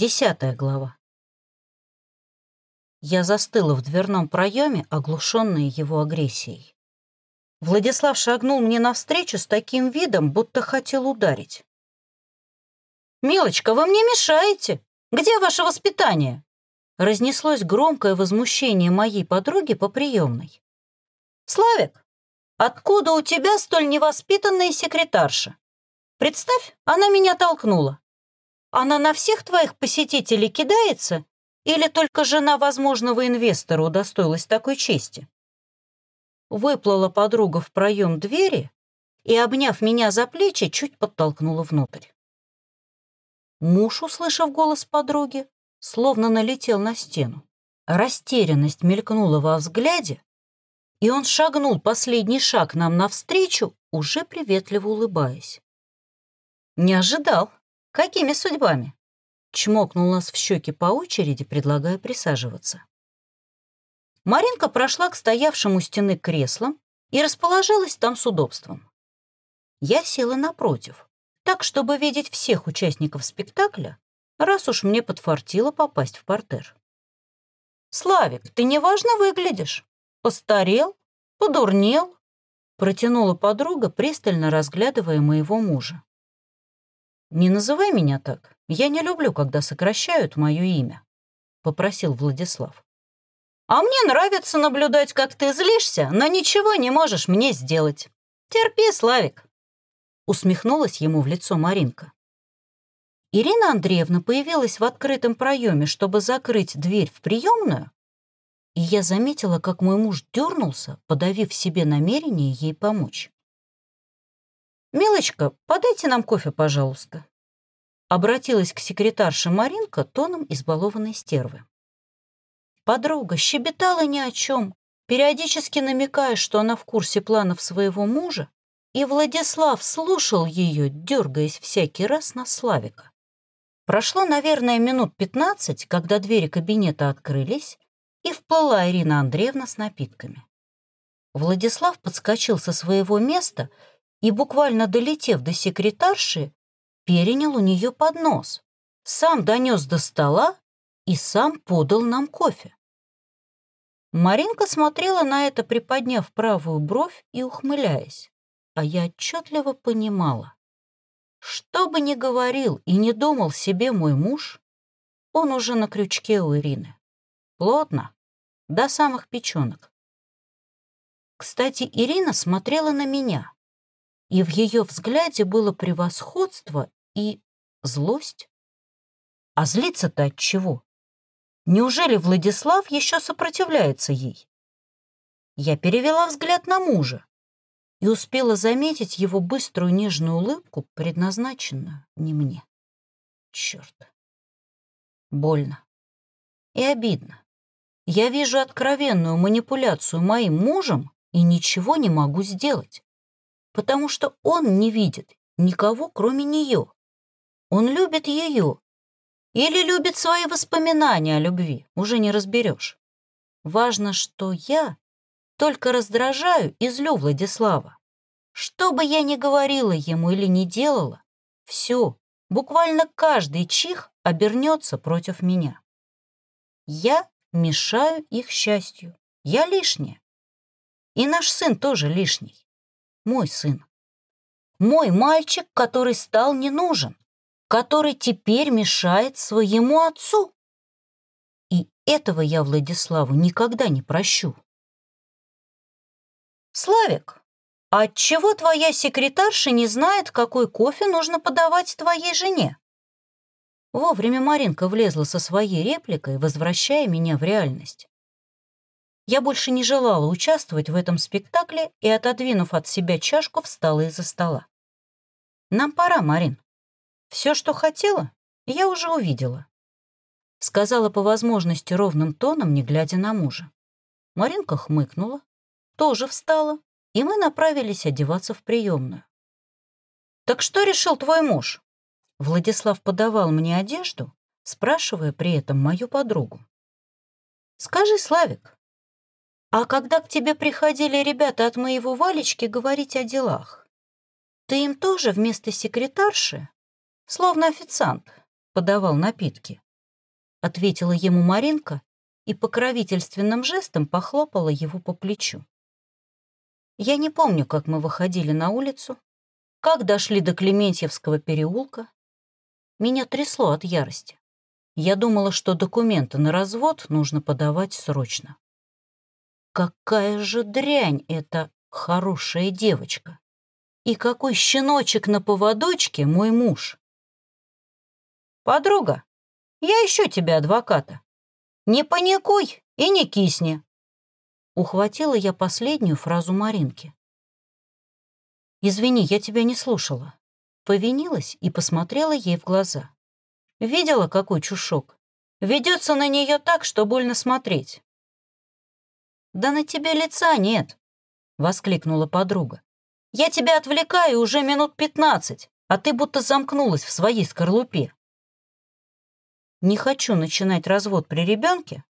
Десятая глава. Я застыла в дверном проеме, оглушенная его агрессией. Владислав шагнул мне навстречу с таким видом, будто хотел ударить. «Милочка, вы мне мешаете! Где ваше воспитание?» Разнеслось громкое возмущение моей подруги по приемной. «Славик, откуда у тебя столь невоспитанная секретарша? Представь, она меня толкнула. Она на всех твоих посетителей кидается или только жена возможного инвестора удостоилась такой чести?» Выплыла подруга в проем двери и, обняв меня за плечи, чуть подтолкнула внутрь. Муж, услышав голос подруги, словно налетел на стену. Растерянность мелькнула во взгляде, и он шагнул последний шаг нам навстречу, уже приветливо улыбаясь. «Не ожидал. Какими судьбами?» Чмокнул нас в щеки по очереди, предлагая присаживаться. Маринка прошла к стоявшему стены креслам и расположилась там с удобством. Я села напротив, так, чтобы видеть всех участников спектакля, раз уж мне подфартило попасть в портер. «Славик, ты неважно выглядишь. Постарел? Подурнел?» протянула подруга, пристально разглядывая моего мужа. «Не называй меня так. Я не люблю, когда сокращают мое имя», — попросил Владислав. «А мне нравится наблюдать, как ты злишься, но ничего не можешь мне сделать. Терпи, Славик усмехнулась ему в лицо Маринка. Ирина Андреевна появилась в открытом проеме, чтобы закрыть дверь в приемную, и я заметила, как мой муж дернулся, подавив себе намерение ей помочь. «Милочка, подайте нам кофе, пожалуйста», обратилась к секретарше Маринка тоном избалованной стервы. Подруга щебетала ни о чем, периодически намекая, что она в курсе планов своего мужа, и Владислав слушал ее, дергаясь всякий раз на Славика. Прошло, наверное, минут пятнадцать, когда двери кабинета открылись, и вплыла Ирина Андреевна с напитками. Владислав подскочил со своего места и, буквально долетев до секретарши, перенял у нее поднос, сам донес до стола и сам подал нам кофе. Маринка смотрела на это, приподняв правую бровь и ухмыляясь а я отчетливо понимала, что бы ни говорил и не думал себе мой муж, он уже на крючке у Ирины. Плотно, до самых печенок. Кстати, Ирина смотрела на меня, и в ее взгляде было превосходство и злость. А злиться-то от чего? Неужели Владислав еще сопротивляется ей? Я перевела взгляд на мужа и успела заметить его быструю нежную улыбку, предназначенную не мне. Черт. Больно. И обидно. Я вижу откровенную манипуляцию моим мужем и ничего не могу сделать, потому что он не видит никого, кроме нее. Он любит ее или любит свои воспоминания о любви, уже не разберешь. Важно, что я только раздражаю и злю Владислава. Что бы я ни говорила ему или не делала, все, буквально каждый чих обернется против меня. Я мешаю их счастью. Я лишняя. И наш сын тоже лишний. Мой сын. Мой мальчик, который стал не нужен, который теперь мешает своему отцу. И этого я Владиславу никогда не прощу. «Славик, а отчего твоя секретарша не знает, какой кофе нужно подавать твоей жене?» Вовремя Маринка влезла со своей репликой, возвращая меня в реальность. Я больше не желала участвовать в этом спектакле и, отодвинув от себя чашку, встала из-за стола. «Нам пора, Марин. Все, что хотела, я уже увидела», — сказала по возможности ровным тоном, не глядя на мужа. Маринка хмыкнула, тоже встала, и мы направились одеваться в приемную. «Так что решил твой муж?» Владислав подавал мне одежду, спрашивая при этом мою подругу. «Скажи, Славик, а когда к тебе приходили ребята от моего Валечки говорить о делах, ты им тоже вместо секретарши, словно официант, подавал напитки?» — ответила ему Маринка и покровительственным жестом похлопала его по плечу. Я не помню, как мы выходили на улицу, как дошли до Клементьевского переулка. Меня трясло от ярости. Я думала, что документы на развод нужно подавать срочно. Какая же дрянь эта хорошая девочка! И какой щеночек на поводочке мой муж! Подруга, я ищу тебя адвоката. Не паникуй и не кисни. Ухватила я последнюю фразу Маринки. «Извини, я тебя не слушала». Повинилась и посмотрела ей в глаза. Видела, какой чушок? Ведется на нее так, что больно смотреть. «Да на тебе лица нет», — воскликнула подруга. «Я тебя отвлекаю уже минут пятнадцать, а ты будто замкнулась в своей скорлупе. Не хочу начинать развод при ребенке.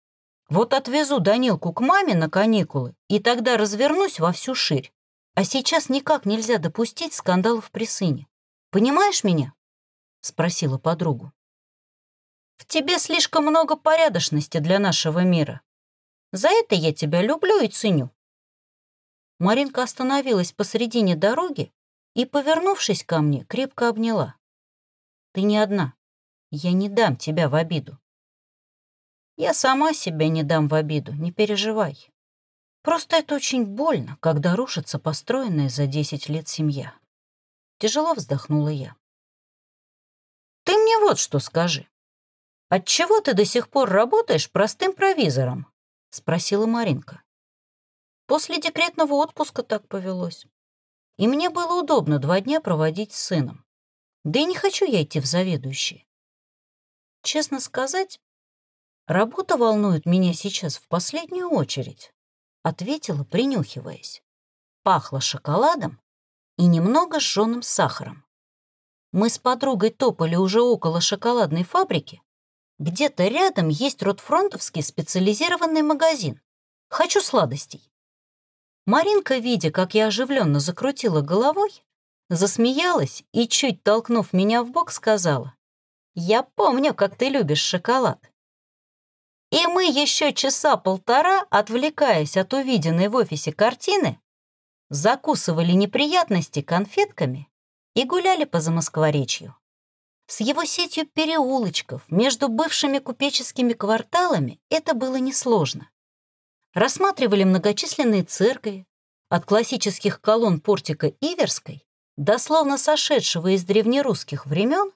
Вот отвезу Данилку к маме на каникулы, и тогда развернусь во всю ширь. А сейчас никак нельзя допустить скандалов при сыне. Понимаешь меня?» — спросила подругу. «В тебе слишком много порядочности для нашего мира. За это я тебя люблю и ценю». Маринка остановилась посредине дороги и, повернувшись ко мне, крепко обняла. «Ты не одна. Я не дам тебя в обиду». «Я сама себя не дам в обиду, не переживай. Просто это очень больно, когда рушится построенная за 10 лет семья». Тяжело вздохнула я. «Ты мне вот что скажи. Отчего ты до сих пор работаешь простым провизором?» — спросила Маринка. После декретного отпуска так повелось. И мне было удобно два дня проводить с сыном. Да и не хочу я идти в заведующие. Честно сказать, работа волнует меня сейчас в последнюю очередь, ответила, принюхиваясь. Пахло шоколадом и немного сжёным сахаром. Мы с подругой топали уже около шоколадной фабрики. Где-то рядом есть Ротфронтовский специализированный магазин. Хочу сладостей. Маринка, видя, как я оживленно закрутила головой, засмеялась и, чуть толкнув меня в бок, сказала, «Я помню, как ты любишь шоколад». И мы еще часа полтора, отвлекаясь от увиденной в офисе картины, закусывали неприятности конфетками и гуляли по Замоскворечью. С его сетью переулочков между бывшими купеческими кварталами это было несложно. Рассматривали многочисленные церкви, от классических колонн портика Иверской дословно сошедшего из древнерусских времен,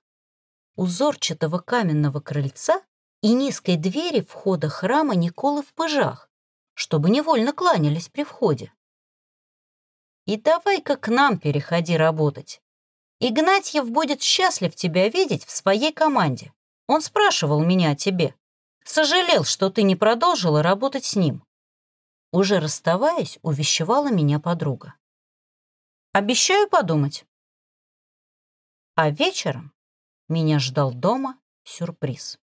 узорчатого каменного крыльца и низкой двери входа храма Николы в Пыжах, чтобы невольно кланялись при входе. И давай-ка к нам переходи работать. Игнатьев будет счастлив тебя видеть в своей команде. Он спрашивал меня о тебе. Сожалел, что ты не продолжила работать с ним. Уже расставаясь, увещевала меня подруга. Обещаю подумать. А вечером меня ждал дома сюрприз.